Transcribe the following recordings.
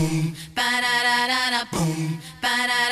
boom, ba da da da da boom, ba da da.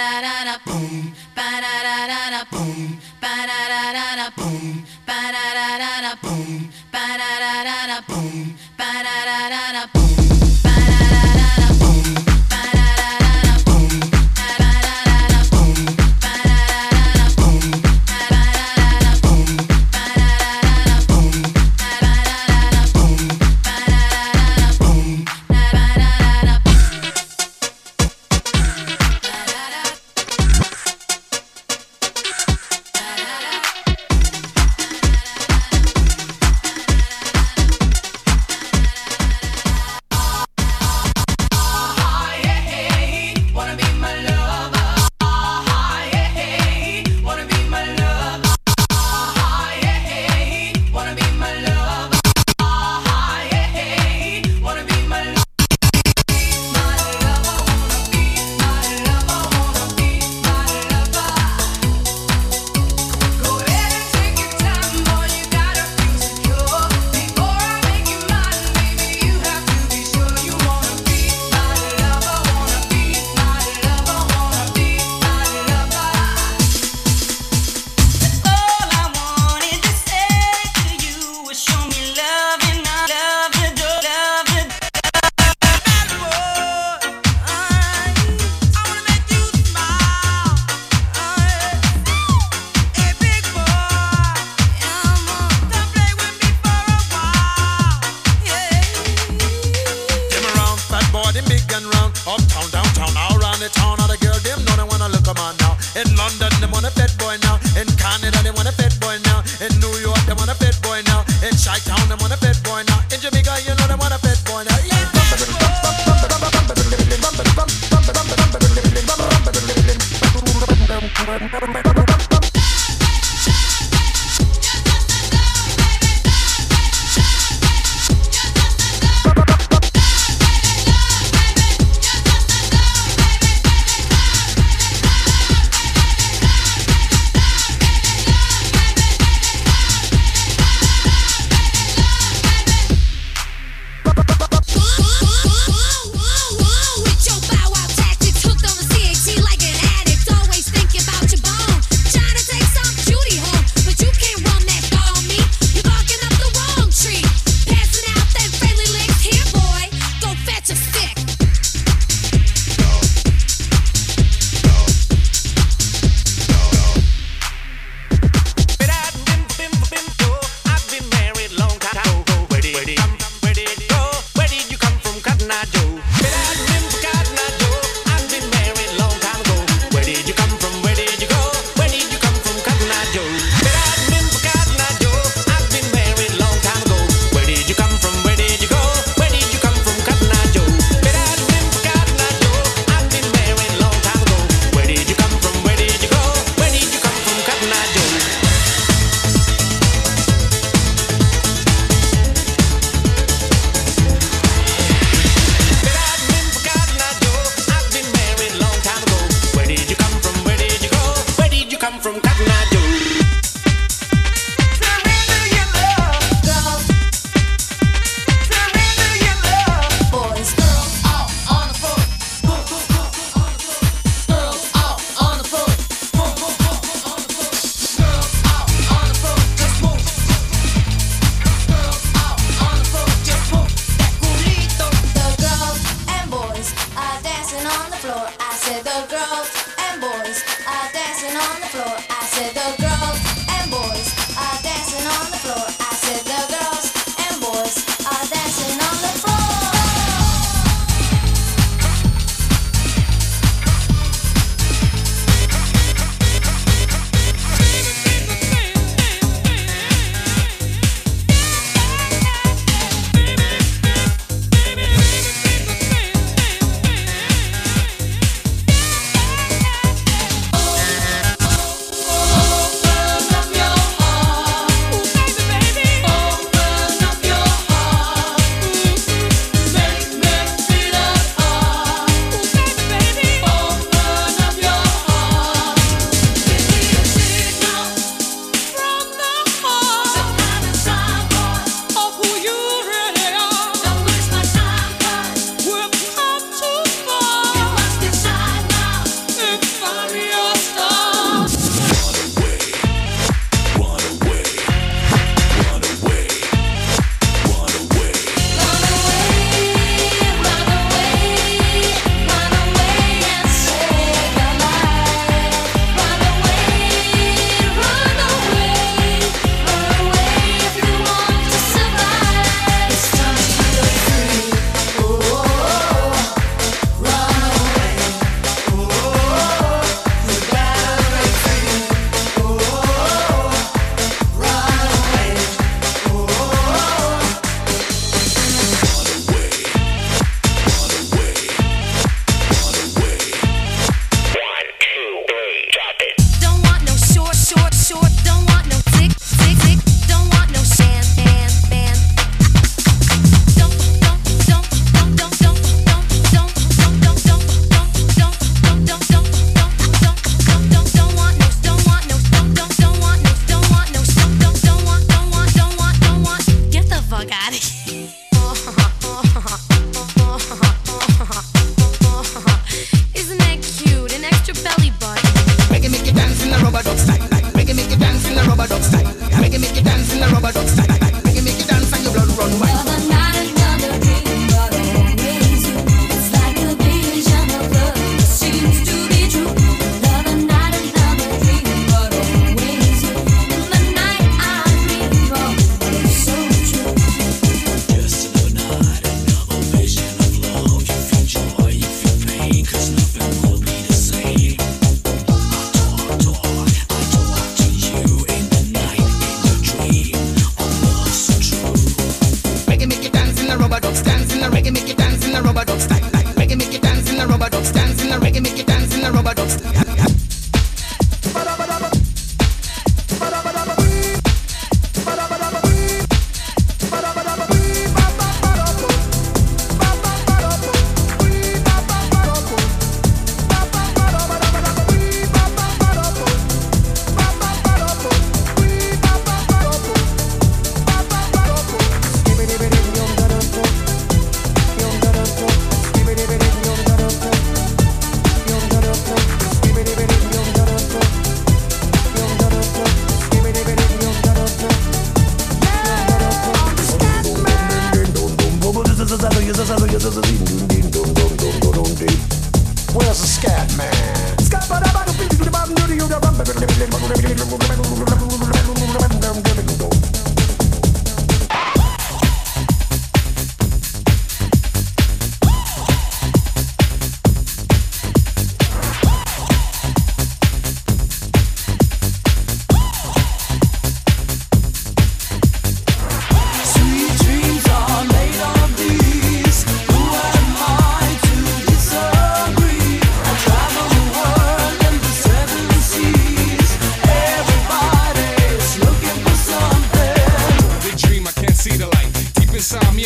Where's the Scatman?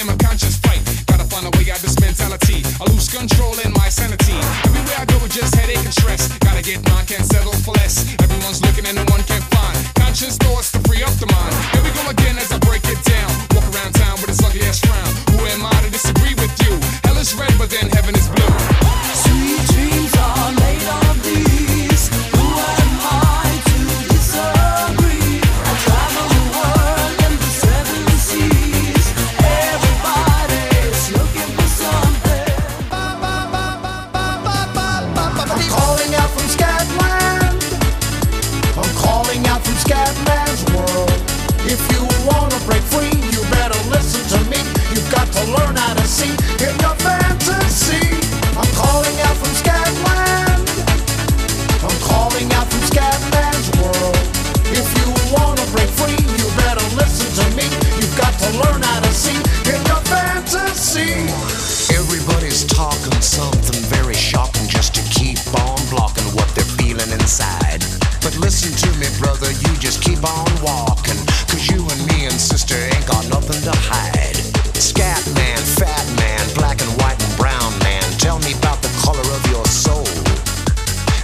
Me, I'm conscious fight. Gotta find a way out this mentality. I lose control in my sanity. Everywhere I go, it's just headache and stress. Gotta get mine, can't settle for less. Everyone's looking and no one can find. Conscious thoughts to free up the mind. Here we go again as I break it down. Walk around town with this ugly ass frown. Who am I to disagree with you? Hell is red, but then heaven is blue. Sweet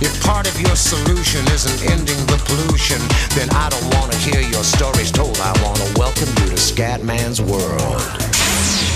If part of your solution isn't ending the pollution, then I don't wanna hear your stories told. I wanna welcome you to Scatman's world.